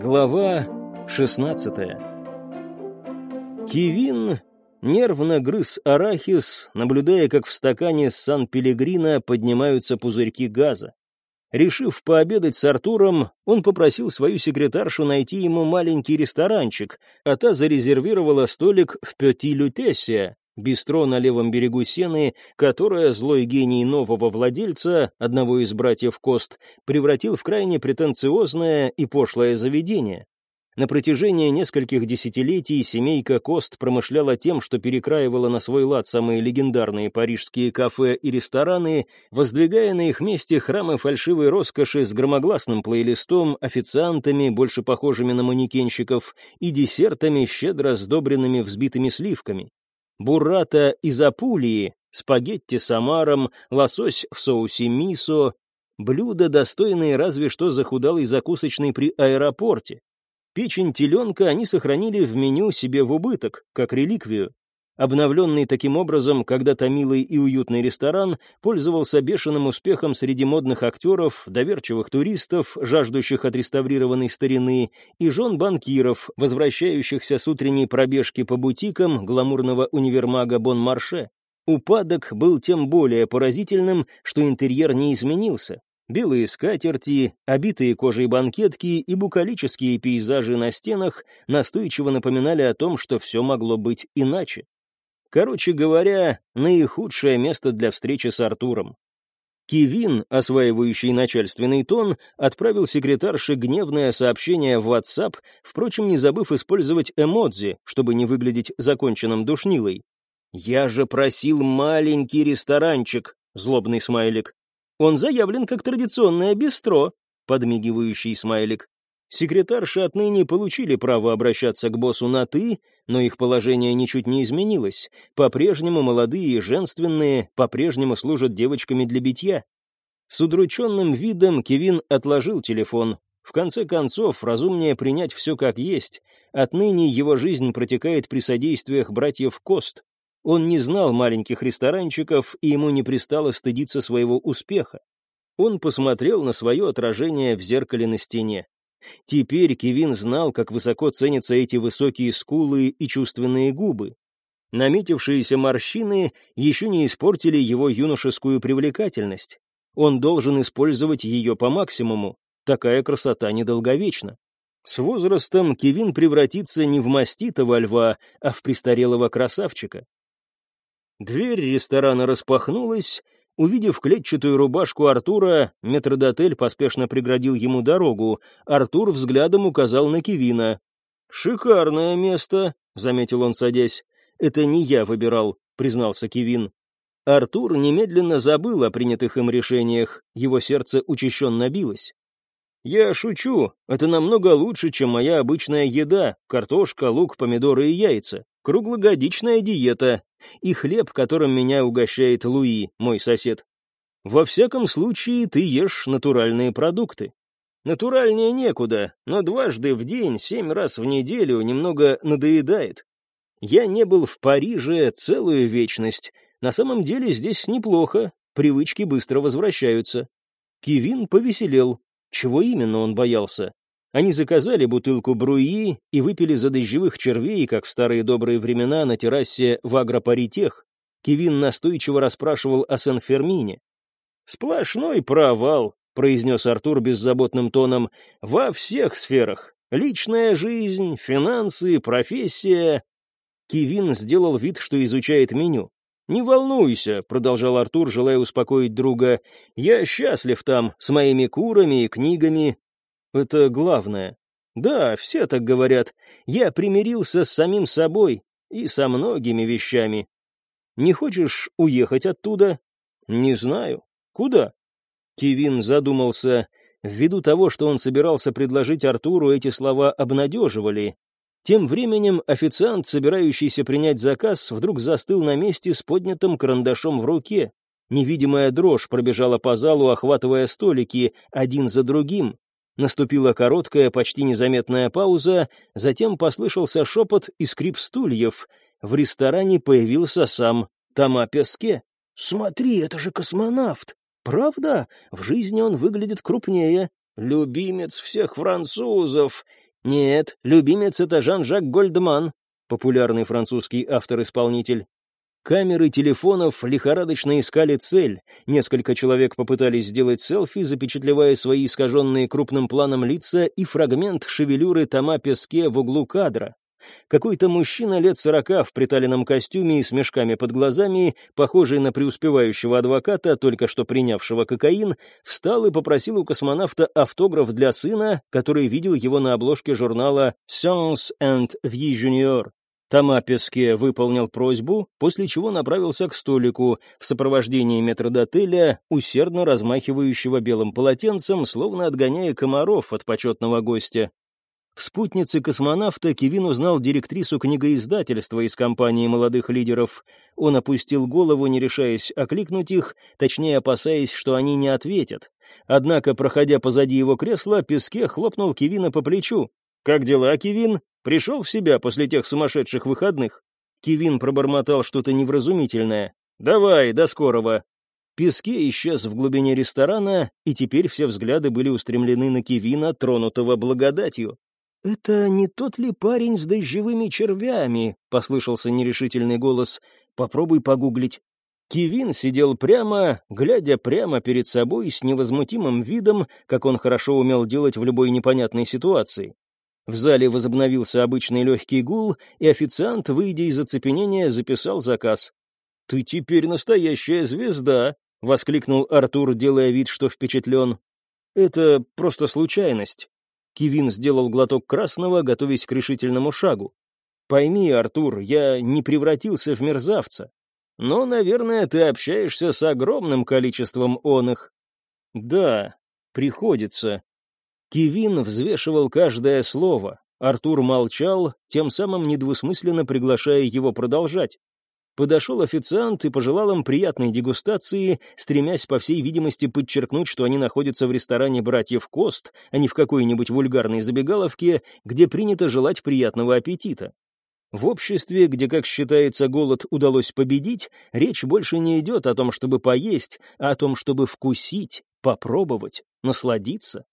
Глава 16 Кивин нервно грыз арахис, наблюдая, как в стакане с Сан-Пелегрино поднимаются пузырьки газа. Решив пообедать с Артуром, он попросил свою секретаршу найти ему маленький ресторанчик, а та зарезервировала столик в Пети Лютесия, бистро на левом берегу Сены, которое злой гений нового владельца, одного из братьев Кост, превратил в крайне претенциозное и пошлое заведение. На протяжении нескольких десятилетий семейка Кост промышляла тем, что перекраивала на свой лад самые легендарные парижские кафе и рестораны, воздвигая на их месте храмы фальшивой роскоши с громогласным плейлистом, официантами, больше похожими на манекенщиков, и десертами, щедро сдобренными взбитыми сливками буррата из Апулии, спагетти с омаром, лосось в соусе мисо, блюда, достойные разве что захудалой закусочной при аэропорте. Печень теленка они сохранили в меню себе в убыток, как реликвию. Обновленный таким образом когда-то милый и уютный ресторан пользовался бешеным успехом среди модных актеров, доверчивых туристов, жаждущих отреставрированной старины, и жен банкиров, возвращающихся с утренней пробежки по бутикам гламурного универмага Бон-Марше. Упадок был тем более поразительным, что интерьер не изменился. Белые скатерти, обитые кожей банкетки и букалические пейзажи на стенах настойчиво напоминали о том, что все могло быть иначе. Короче говоря, наихудшее место для встречи с Артуром. Кивин, осваивающий начальственный тон, отправил секретарше гневное сообщение в WhatsApp, впрочем, не забыв использовать эмодзи, чтобы не выглядеть законченным душнилой. «Я же просил маленький ресторанчик», — злобный смайлик. «Он заявлен как традиционное бистро», — подмигивающий смайлик. Секретарши отныне получили право обращаться к боссу на «ты», но их положение ничуть не изменилось. По-прежнему молодые и женственные, по-прежнему служат девочками для битья. С удрученным видом Кевин отложил телефон. В конце концов, разумнее принять все как есть. Отныне его жизнь протекает при содействиях братьев Кост. Он не знал маленьких ресторанчиков, и ему не пристало стыдиться своего успеха. Он посмотрел на свое отражение в зеркале на стене. Теперь Кевин знал, как высоко ценятся эти высокие скулы и чувственные губы. Наметившиеся морщины еще не испортили его юношескую привлекательность. Он должен использовать ее по максимуму. Такая красота недолговечна. С возрастом Кевин превратится не в маститого льва, а в престарелого красавчика. Дверь ресторана распахнулась, Увидев клетчатую рубашку Артура, метродотель поспешно преградил ему дорогу. Артур взглядом указал на Кивина. «Шикарное место», — заметил он, садясь. «Это не я выбирал», — признался Кивин. Артур немедленно забыл о принятых им решениях, его сердце учащенно билось. «Я шучу, это намного лучше, чем моя обычная еда, картошка, лук, помидоры и яйца. Круглогодичная диета, и хлеб, которым меня угощает Луи, мой сосед. Во всяком случае, ты ешь натуральные продукты. Натуральнее некуда, но дважды в день, семь раз в неделю немного надоедает. Я не был в Париже целую вечность. На самом деле здесь неплохо, привычки быстро возвращаются. Кивин повеселел. Чего именно он боялся? Они заказали бутылку бруи и выпили за дождевых червей, как в старые добрые времена на террасе в агропаритех. Кевин настойчиво расспрашивал о Сен-Фермине. «Сплошной провал», — произнес Артур беззаботным тоном, — «во всех сферах. Личная жизнь, финансы, профессия». Кевин сделал вид, что изучает меню. «Не волнуйся», — продолжал Артур, желая успокоить друга, — «я счастлив там, с моими курами и книгами, это главное. Да, все так говорят. Я примирился с самим собой и со многими вещами. Не хочешь уехать оттуда? Не знаю. Куда? Кевин задумался. Ввиду того, что он собирался предложить Артуру, эти слова обнадеживали. Тем временем официант, собирающийся принять заказ, вдруг застыл на месте с поднятым карандашом в руке. Невидимая дрожь пробежала по залу, охватывая столики, один за другим. Наступила короткая, почти незаметная пауза, затем послышался шепот и скрип стульев. В ресторане появился сам Тома Песке. «Смотри, это же космонавт! Правда? В жизни он выглядит крупнее. «Любимец всех французов!» «Нет, любимец — это Жан-Жак Гольдман», популярный французский автор-исполнитель. Камеры телефонов лихорадочно искали цель. Несколько человек попытались сделать селфи, запечатлевая свои искаженные крупным планом лица и фрагмент шевелюры Тома Песке в углу кадра. Какой-то мужчина лет сорока в приталенном костюме и с мешками под глазами, похожий на преуспевающего адвоката, только что принявшего кокаин, встал и попросил у космонавта автограф для сына, который видел его на обложке журнала «Science and Vie Junior». Тома Песке выполнил просьбу, после чего направился к столику в сопровождении метродотеля, усердно размахивающего белым полотенцем, словно отгоняя комаров от почетного гостя. В спутнице космонавта Кевин узнал директрису книгоиздательства из компании молодых лидеров. Он опустил голову, не решаясь окликнуть их, точнее опасаясь, что они не ответят. Однако, проходя позади его кресла, Песке хлопнул Кевина по плечу. «Как дела, Кевин? Пришел в себя после тех сумасшедших выходных?» Кевин пробормотал что-то невразумительное. «Давай, до скорого!» Песке исчез в глубине ресторана, и теперь все взгляды были устремлены на Кевина, тронутого благодатью. «Это не тот ли парень с дождевыми червями?» — послышался нерешительный голос. «Попробуй погуглить». Кевин сидел прямо, глядя прямо перед собой с невозмутимым видом, как он хорошо умел делать в любой непонятной ситуации. В зале возобновился обычный легкий гул, и официант, выйдя из оцепенения, записал заказ. «Ты теперь настоящая звезда!» — воскликнул Артур, делая вид, что впечатлен. «Это просто случайность. Кивин сделал глоток красного, готовясь к решительному шагу. «Пойми, Артур, я не превратился в мерзавца. Но, наверное, ты общаешься с огромным количеством оных». «Да, приходится». Кивин взвешивал каждое слово. Артур молчал, тем самым недвусмысленно приглашая его продолжать. Подошел официант и пожелал им приятной дегустации, стремясь, по всей видимости, подчеркнуть, что они находятся в ресторане «Братьев Кост», а не в какой-нибудь вульгарной забегаловке, где принято желать приятного аппетита. В обществе, где, как считается, голод удалось победить, речь больше не идет о том, чтобы поесть, а о том, чтобы вкусить, попробовать, насладиться.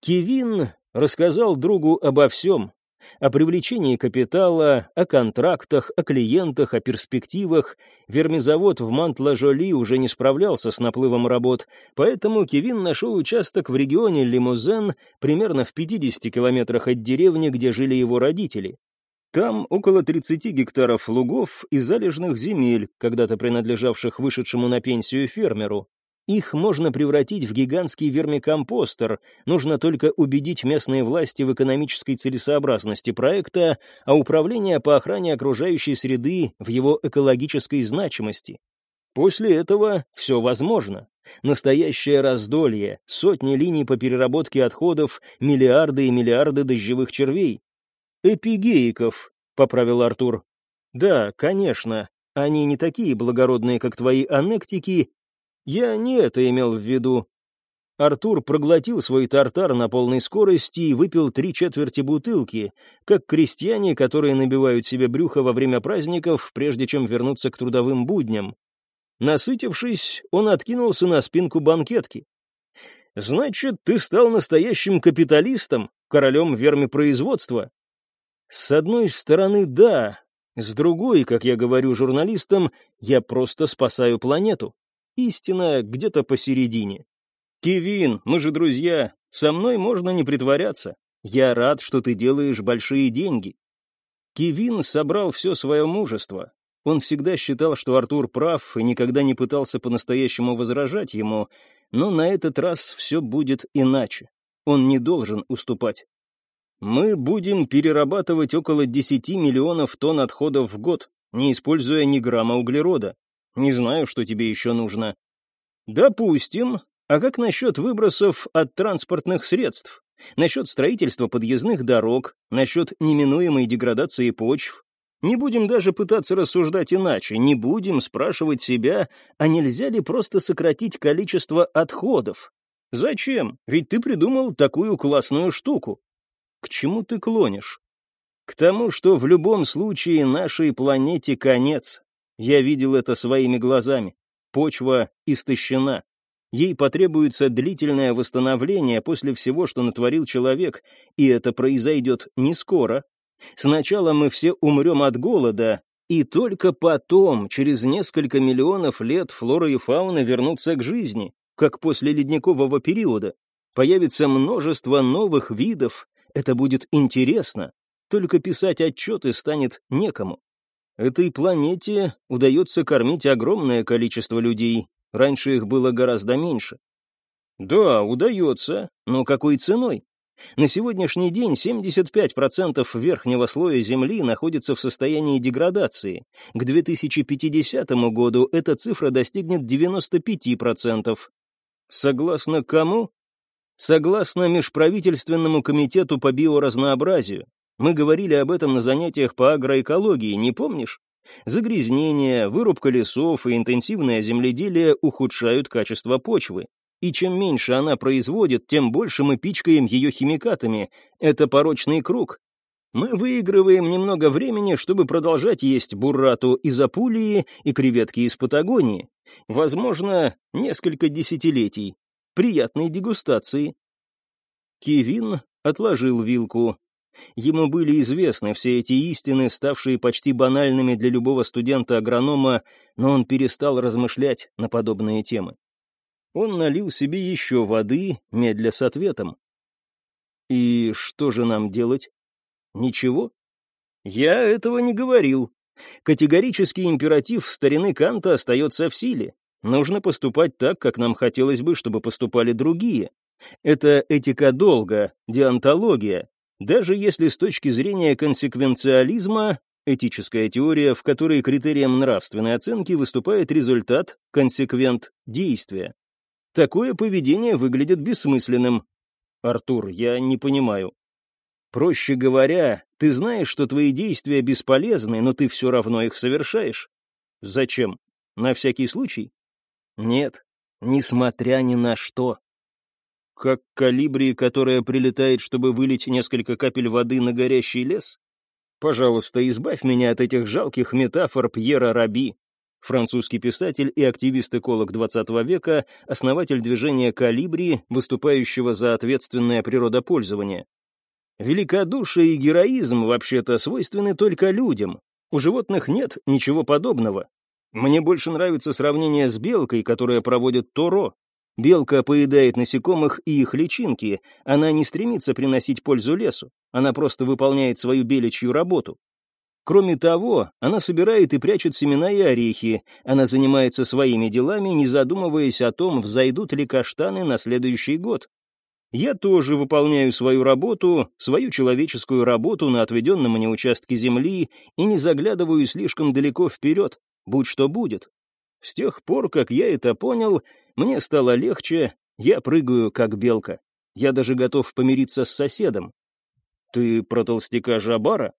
Кевин рассказал другу обо всем, о привлечении капитала, о контрактах, о клиентах, о перспективах. Вермизавод в Мант-Ла-Жоли уже не справлялся с наплывом работ, поэтому Кевин нашел участок в регионе Лимузен, примерно в 50 километрах от деревни, где жили его родители. Там около 30 гектаров лугов и залежных земель, когда-то принадлежавших вышедшему на пенсию фермеру. Их можно превратить в гигантский вермикомпостер, нужно только убедить местные власти в экономической целесообразности проекта, а управление по охране окружающей среды в его экологической значимости. После этого все возможно. Настоящее раздолье, сотни линий по переработке отходов, миллиарды и миллиарды дождевых червей. «Эпигеиков», — поправил Артур. «Да, конечно, они не такие благородные, как твои аннектики, я не это имел в виду. Артур проглотил свой тартар на полной скорости и выпил три четверти бутылки, как крестьяне, которые набивают себе брюхо во время праздников, прежде чем вернуться к трудовым будням. Насытившись, он откинулся на спинку банкетки. «Значит, ты стал настоящим капиталистом, королем вермипроизводства?» «С одной стороны, да. С другой, как я говорю журналистам, я просто спасаю планету. Истина где-то посередине. «Кевин, мы же друзья. Со мной можно не притворяться. Я рад, что ты делаешь большие деньги». Кевин собрал все свое мужество. Он всегда считал, что Артур прав, и никогда не пытался по-настоящему возражать ему, но на этот раз все будет иначе. Он не должен уступать. «Мы будем перерабатывать около 10 миллионов тонн отходов в год, не используя ни грамма углерода. Не знаю, что тебе еще нужно. Допустим. А как насчет выбросов от транспортных средств? Насчет строительства подъездных дорог? Насчет неминуемой деградации почв? Не будем даже пытаться рассуждать иначе, не будем спрашивать себя, а нельзя ли просто сократить количество отходов? Зачем? Ведь ты придумал такую классную штуку. К чему ты клонишь? К тому, что в любом случае нашей планете конец, я видел это своими глазами. Почва истощена. Ей потребуется длительное восстановление после всего, что натворил человек, и это произойдет не скоро. Сначала мы все умрем от голода, и только потом, через несколько миллионов лет, флора и фауна вернутся к жизни, как после ледникового периода. Появится множество новых видов, это будет интересно, только писать отчеты станет некому. Этой планете удается кормить огромное количество людей, раньше их было гораздо меньше. Да, удается, но какой ценой? На сегодняшний день 75% верхнего слоя Земли находится в состоянии деградации. К 2050 году эта цифра достигнет 95%. Согласно кому? Согласно Межправительственному комитету по биоразнообразию. Мы говорили об этом на занятиях по агроэкологии, не помнишь? Загрязнение, вырубка лесов и интенсивное земледелие ухудшают качество почвы. И чем меньше она производит, тем больше мы пичкаем ее химикатами. Это порочный круг. Мы выигрываем немного времени, чтобы продолжать есть буррату из Апулии и креветки из Патагонии. Возможно, несколько десятилетий. Приятной дегустации. Кевин отложил вилку. Ему были известны все эти истины, ставшие почти банальными для любого студента-агронома, но он перестал размышлять на подобные темы. Он налил себе еще воды, медля с ответом. «И что же нам делать?» «Ничего?» «Я этого не говорил. Категорический императив старины Канта остается в силе. Нужно поступать так, как нам хотелось бы, чтобы поступали другие. Это этика долга, деонтология. Даже если с точки зрения консеквенциализма этическая теория, в которой критерием нравственной оценки выступает результат, консеквент действия. Такое поведение выглядит бессмысленным. Артур, я не понимаю. Проще говоря, ты знаешь, что твои действия бесполезны, но ты все равно их совершаешь. Зачем? На всякий случай? Нет, несмотря ни на что. Как калибри, которая прилетает, чтобы вылить несколько капель воды на горящий лес? Пожалуйста, избавь меня от этих жалких метафор Пьера Раби. Французский писатель и активист-эколог XX века, основатель движения «Калибри», выступающего за ответственное природопользование. Великодушие и героизм вообще-то свойственны только людям. У животных нет ничего подобного. Мне больше нравится сравнение с белкой, которая проводит Торо. Белка поедает насекомых и их личинки, она не стремится приносить пользу лесу, она просто выполняет свою беличью работу. Кроме того, она собирает и прячет семена и орехи, она занимается своими делами, не задумываясь о том, взойдут ли каштаны на следующий год. Я тоже выполняю свою работу, свою человеческую работу на отведенном мне участке земли и не заглядываю слишком далеко вперед, будь что будет. С тех пор, как я это понял, мне стало легче, я прыгаю, как белка. Я даже готов помириться с соседом. Ты про толстяка Жабара?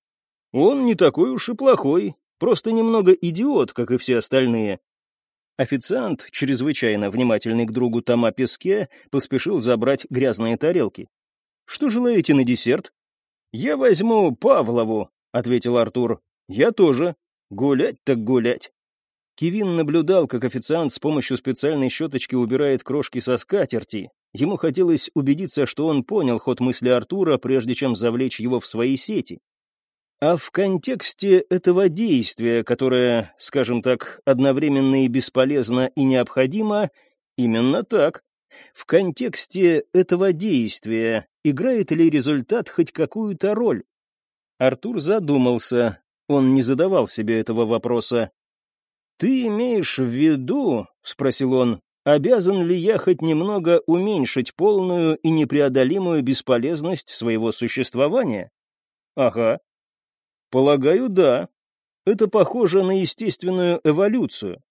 Он не такой уж и плохой, просто немного идиот, как и все остальные. Официант, чрезвычайно внимательный к другу Тома Песке, поспешил забрать грязные тарелки. «Что желаете на десерт?» «Я возьму Павлову», — ответил Артур. «Я тоже. Гулять так гулять». Кевин наблюдал, как официант с помощью специальной щеточки убирает крошки со скатерти. Ему хотелось убедиться, что он понял ход мысли Артура, прежде чем завлечь его в свои сети. А в контексте этого действия, которое, скажем так, одновременно и бесполезно и необходимо, именно так. В контексте этого действия играет ли результат хоть какую-то роль? Артур задумался. Он не задавал себе этого вопроса. «Ты имеешь в виду, — спросил он, — обязан ли я хоть немного уменьшить полную и непреодолимую бесполезность своего существования?» «Ага», Полагаю, да. Это похоже на естественную эволюцию.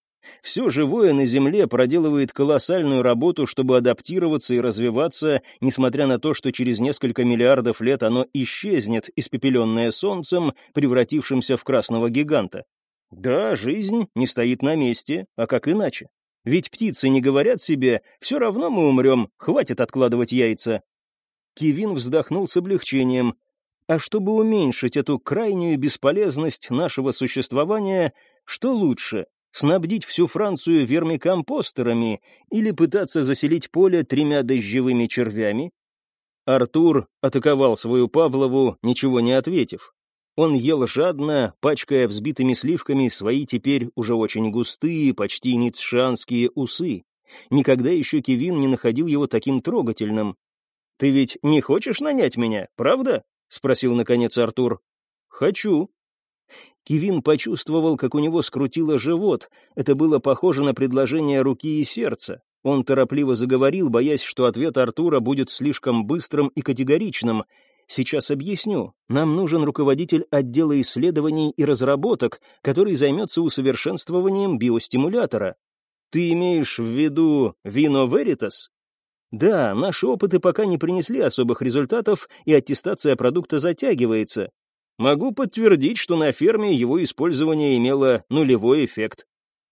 Все живое на Земле проделывает колоссальную работу, чтобы адаптироваться и развиваться, несмотря на то, что через несколько миллиардов лет оно исчезнет, испепеленное Солнцем, превратившимся в красного гиганта. Да, жизнь не стоит на месте, а как иначе? Ведь птицы не говорят себе «все равно мы умрем, хватит откладывать яйца». Кивин вздохнул с облегчением. А чтобы уменьшить эту крайнюю бесполезность нашего существования, что лучше, снабдить всю Францию вермикомпостерами или пытаться заселить поле тремя дождевыми червями? Артур атаковал свою Павлову, ничего не ответив. Он ел жадно, пачкая взбитыми сливками свои теперь уже очень густые, почти ницшанские усы. Никогда еще Кевин не находил его таким трогательным. «Ты ведь не хочешь нанять меня, правда?» — спросил, наконец, Артур. «Хочу», Кивин почувствовал, как у него скрутило живот. Это было похоже на предложение руки и сердца. Он торопливо заговорил, боясь, что ответ Артура будет слишком быстрым и категоричным. «Сейчас объясню. Нам нужен руководитель отдела исследований и разработок, который займется усовершенствованием биостимулятора. Ты имеешь в виду Вино Веритас?» Да, наши опыты пока не принесли особых результатов, и аттестация продукта затягивается. Могу подтвердить, что на ферме его использование имело нулевой эффект.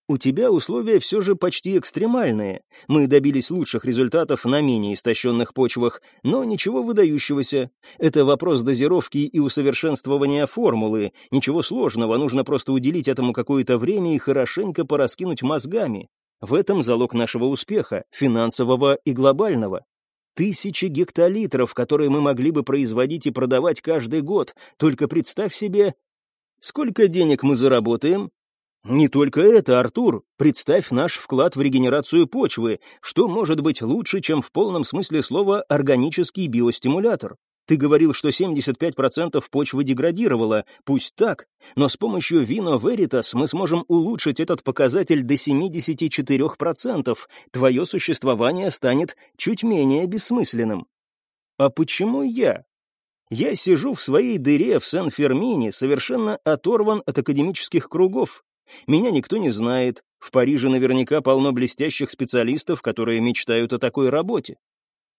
У тебя условия все же почти экстремальные. Мы добились лучших результатов на менее истощенных почвах, но ничего выдающегося. Это вопрос дозировки и усовершенствования формулы. Ничего сложного, нужно просто уделить этому какое-то время и хорошенько пораскинуть мозгами. В этом залог нашего успеха, финансового и глобального. Тысячи гектолитров, которые мы могли бы производить и продавать каждый год. Только представь себе, сколько денег мы заработаем. Не только это, Артур. Представь наш вклад в регенерацию почвы. Что может быть лучше, чем в полном смысле слова органический биостимулятор? Ты говорил, что 75% почвы деградировало. Пусть так, но с помощью Vino Veritas мы сможем улучшить этот показатель до 74%. Твое существование станет чуть менее бессмысленным. А почему я? Я сижу в своей дыре в Сен-Фермине, совершенно оторван от академических кругов. Меня никто не знает. В Париже наверняка полно блестящих специалистов, которые мечтают о такой работе.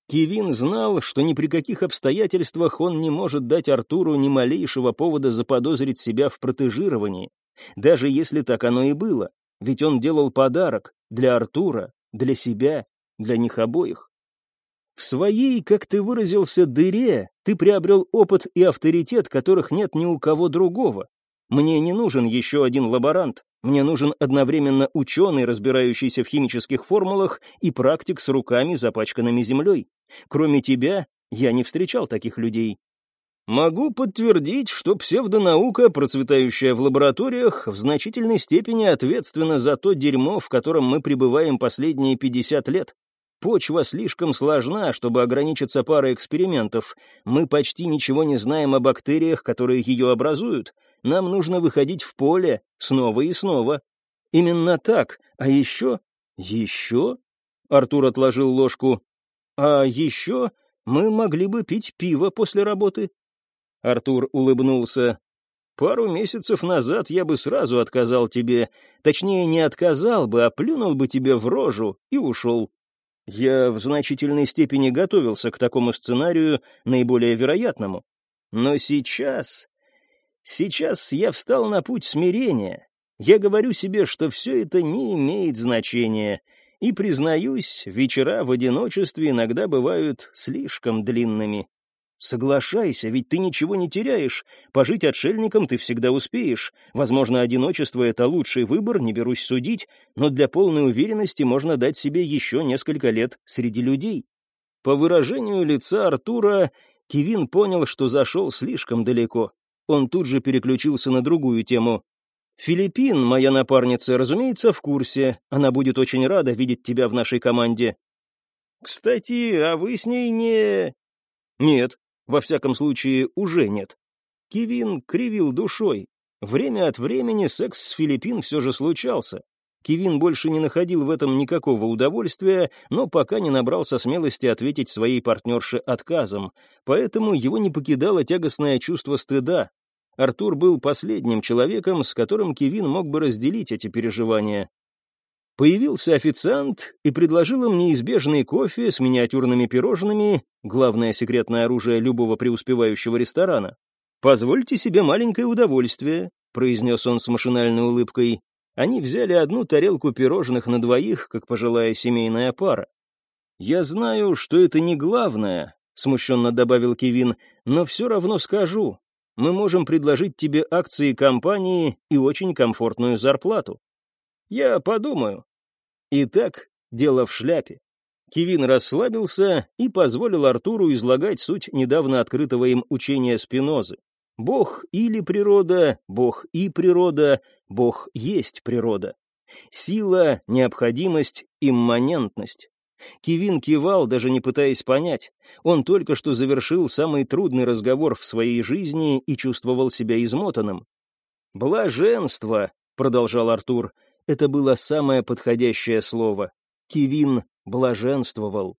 Кевин знал, что ни при каких обстоятельствах он не может дать Артуру ни малейшего повода заподозрить себя в протежировании, даже если так оно и было, ведь он делал подарок для Артура, для себя, для них обоих. В своей, как ты выразился, дыре ты приобрел опыт и авторитет, которых нет ни у кого другого. Мне не нужен еще один лаборант, мне нужен одновременно ученый, разбирающийся в химических формулах, и практик с руками, запачканными землей. Кроме тебя, я не встречал таких людей. Могу подтвердить, что псевдонаука, процветающая в лабораториях, в значительной степени ответственна за то дерьмо, в котором мы пребываем последние 50 лет. Почва слишком сложна, чтобы ограничиться парой экспериментов. Мы почти ничего не знаем о бактериях, которые ее образуют. Нам нужно выходить в поле снова и снова. Именно так. А еще... Еще? Артур отложил ложку. А еще мы могли бы пить пиво после работы. Артур улыбнулся. Пару месяцев назад я бы сразу отказал тебе. Точнее, не отказал бы, а плюнул бы тебе в рожу и ушел. Я в значительной степени готовился к такому сценарию, наиболее вероятному. Но сейчас... Сейчас я встал на путь смирения. Я говорю себе, что все это не имеет значения. И, признаюсь, вечера в одиночестве иногда бывают слишком длинными. Соглашайся, ведь ты ничего не теряешь. Пожить отшельником ты всегда успеешь. Возможно, одиночество — это лучший выбор, не берусь судить, но для полной уверенности можно дать себе еще несколько лет среди людей. По выражению лица Артура, Кевин понял, что зашел слишком далеко. Он тут же переключился на другую тему. «Филиппин, моя напарница, разумеется, в курсе. Она будет очень рада видеть тебя в нашей команде». «Кстати, а вы с ней не...» «Нет, во всяком случае, уже нет». Кевин кривил душой. Время от времени секс с Филиппин все же случался. Кевин больше не находил в этом никакого удовольствия, но пока не набрался смелости ответить своей партнерше отказом, поэтому его не покидало тягостное чувство стыда, Артур был последним человеком, с которым Кевин мог бы разделить эти переживания. Появился официант и предложил им неизбежный кофе с миниатюрными пирожными, главное секретное оружие любого преуспевающего ресторана. «Позвольте себе маленькое удовольствие», — произнес он с машинальной улыбкой. Они взяли одну тарелку пирожных на двоих, как пожилая семейная пара. «Я знаю, что это не главное», — смущенно добавил Кевин, — «но все равно скажу мы можем предложить тебе акции компании и очень комфортную зарплату. Я подумаю. Итак, дело в шляпе. Кевин расслабился и позволил Артуру излагать суть недавно открытого им учения Спинозы. Бог или природа, Бог и природа, Бог есть природа. Сила, необходимость, имманентность. Кевин кивал, даже не пытаясь понять. Он только что завершил самый трудный разговор в своей жизни и чувствовал себя измотанным. «Блаженство», — продолжал Артур, — это было самое подходящее слово. Кевин блаженствовал.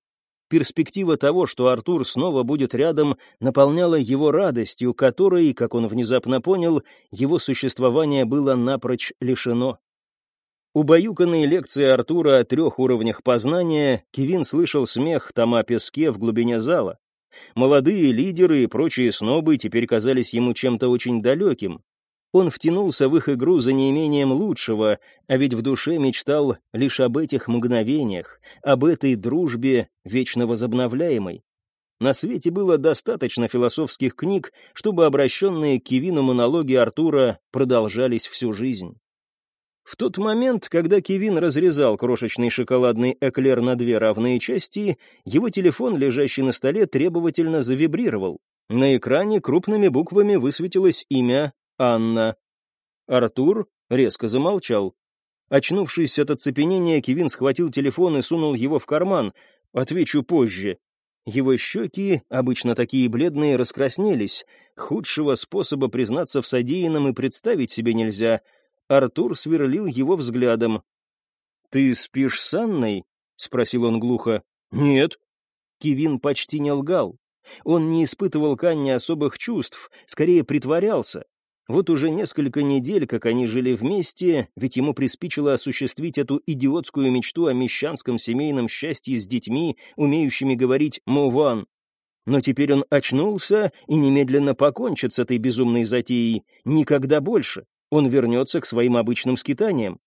Перспектива того, что Артур снова будет рядом, наполняла его радостью, которой, как он внезапно понял, его существование было напрочь лишено. Убаюканные лекции Артура о трех уровнях познания, Кевин слышал смех Тома Песке в глубине зала. Молодые лидеры и прочие снобы теперь казались ему чем-то очень далеким. Он втянулся в их игру за неимением лучшего, а ведь в душе мечтал лишь об этих мгновениях, об этой дружбе, вечно возобновляемой. На свете было достаточно философских книг, чтобы обращенные к Кевину монологи Артура продолжались всю жизнь. В тот момент, когда Кевин разрезал крошечный шоколадный эклер на две равные части, его телефон, лежащий на столе, требовательно завибрировал. На экране крупными буквами высветилось имя Анна. Артур резко замолчал. Очнувшись от оцепенения, Кевин схватил телефон и сунул его в карман. «Отвечу позже». Его щеки, обычно такие бледные, раскраснелись. Худшего способа признаться в содеянном и представить себе нельзя — Артур сверлил его взглядом. «Ты спишь с Анной?» — спросил он глухо. «Нет». Кивин почти не лгал. Он не испытывал к Анне особых чувств, скорее притворялся. Вот уже несколько недель, как они жили вместе, ведь ему приспичило осуществить эту идиотскую мечту о мещанском семейном счастье с детьми, умеющими говорить «мован». Но теперь он очнулся и немедленно покончит с этой безумной затеей. Никогда больше он вернется к своим обычным скитаниям.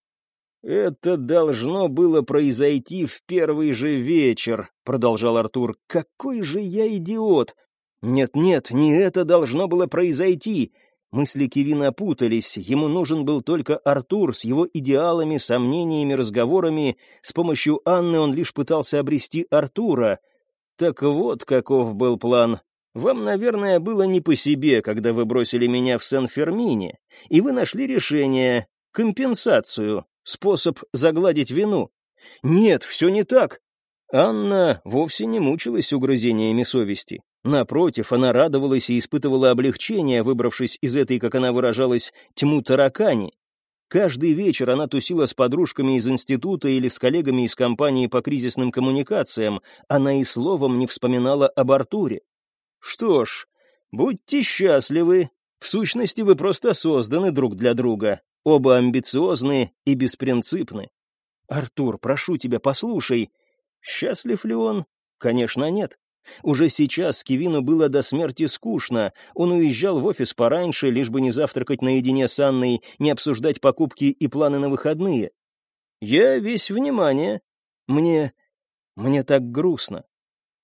«Это должно было произойти в первый же вечер», — продолжал Артур. «Какой же я идиот!» «Нет-нет, не это должно было произойти!» Мысли Кевина путались, ему нужен был только Артур с его идеалами, сомнениями, разговорами. С помощью Анны он лишь пытался обрести Артура. Так вот каков был план. Вам, наверное, было не по себе, когда вы бросили меня в Сен-Фермине, и вы нашли решение, компенсацию, способ загладить вину. Нет, все не так. Анна вовсе не мучилась угрызениями совести. Напротив, она радовалась и испытывала облегчение, выбравшись из этой, как она выражалась, тьму таракани. Каждый вечер она тусила с подружками из института или с коллегами из компании по кризисным коммуникациям. Она и словом не вспоминала об Артуре. Что ж, будьте счастливы. В сущности, вы просто созданы друг для друга. Оба амбициозны и беспринципны. Артур, прошу тебя, послушай. Счастлив ли он? Конечно, нет. Уже сейчас Кевину было до смерти скучно. Он уезжал в офис пораньше, лишь бы не завтракать наедине с Анной, не обсуждать покупки и планы на выходные. Я весь внимание. Мне... мне так грустно.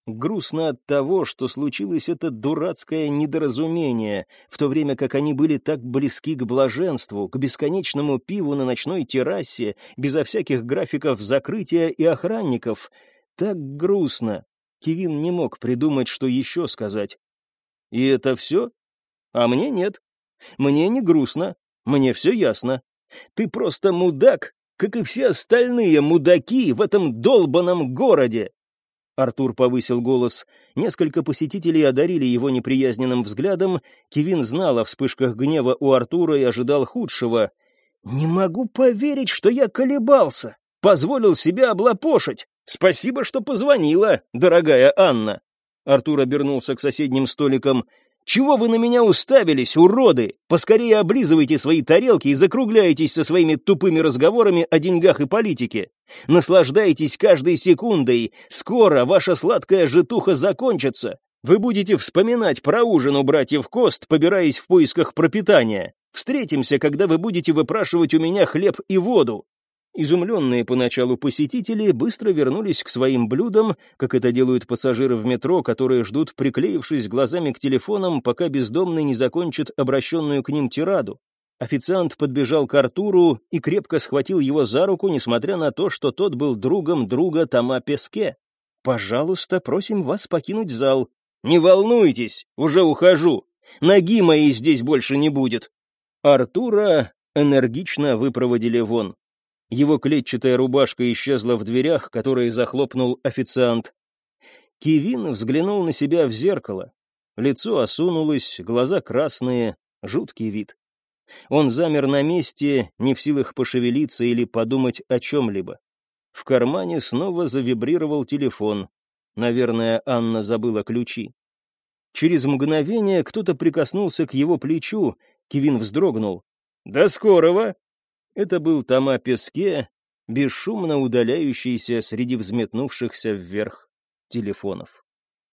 Грустно от того, что случилось это дурацкое недоразумение, в то время как они были так близки к блаженству, к бесконечному пиву на ночной террасе, безо всяких графиков закрытия и охранников. Так грустно. Кевин не мог придумать, что еще сказать. «И это все? А мне нет. Мне не грустно. Мне все ясно. Ты просто мудак, как и все остальные мудаки в этом долбанном городе!» Артур повысил голос. Несколько посетителей одарили его неприязненным взглядом. Кевин знал о вспышках гнева у Артура и ожидал худшего. «Не могу поверить, что я колебался. Позволил себя облапошить. Спасибо, что позвонила, дорогая Анна». Артур обернулся к соседним столикам. «Чего вы на меня уставились, уроды? Поскорее облизывайте свои тарелки и закругляйтесь со своими тупыми разговорами о деньгах и политике. Наслаждайтесь каждой секундой. Скоро ваша сладкая житуха закончится. Вы будете вспоминать про ужин у братьев Кост, побираясь в поисках пропитания. Встретимся, когда вы будете выпрашивать у меня хлеб и воду. Изумленные поначалу посетители быстро вернулись к своим блюдам, как это делают пассажиры в метро, которые ждут, приклеившись глазами к телефонам, пока бездомный не закончит обращенную к ним тираду. Официант подбежал к Артуру и крепко схватил его за руку, несмотря на то, что тот был другом друга Тома Песке. «Пожалуйста, просим вас покинуть зал». «Не волнуйтесь, уже ухожу. Ноги моей здесь больше не будет». Артура энергично выпроводили вон. Его клетчатая рубашка исчезла в дверях, которые захлопнул официант. Кевин взглянул на себя в зеркало. Лицо осунулось, глаза красные, жуткий вид. Он замер на месте, не в силах пошевелиться или подумать о чем-либо. В кармане снова завибрировал телефон. Наверное, Анна забыла ключи. Через мгновение кто-то прикоснулся к его плечу. Кевин вздрогнул. «До скорого!» Это был Тома Песке, бесшумно удаляющийся среди взметнувшихся вверх телефонов.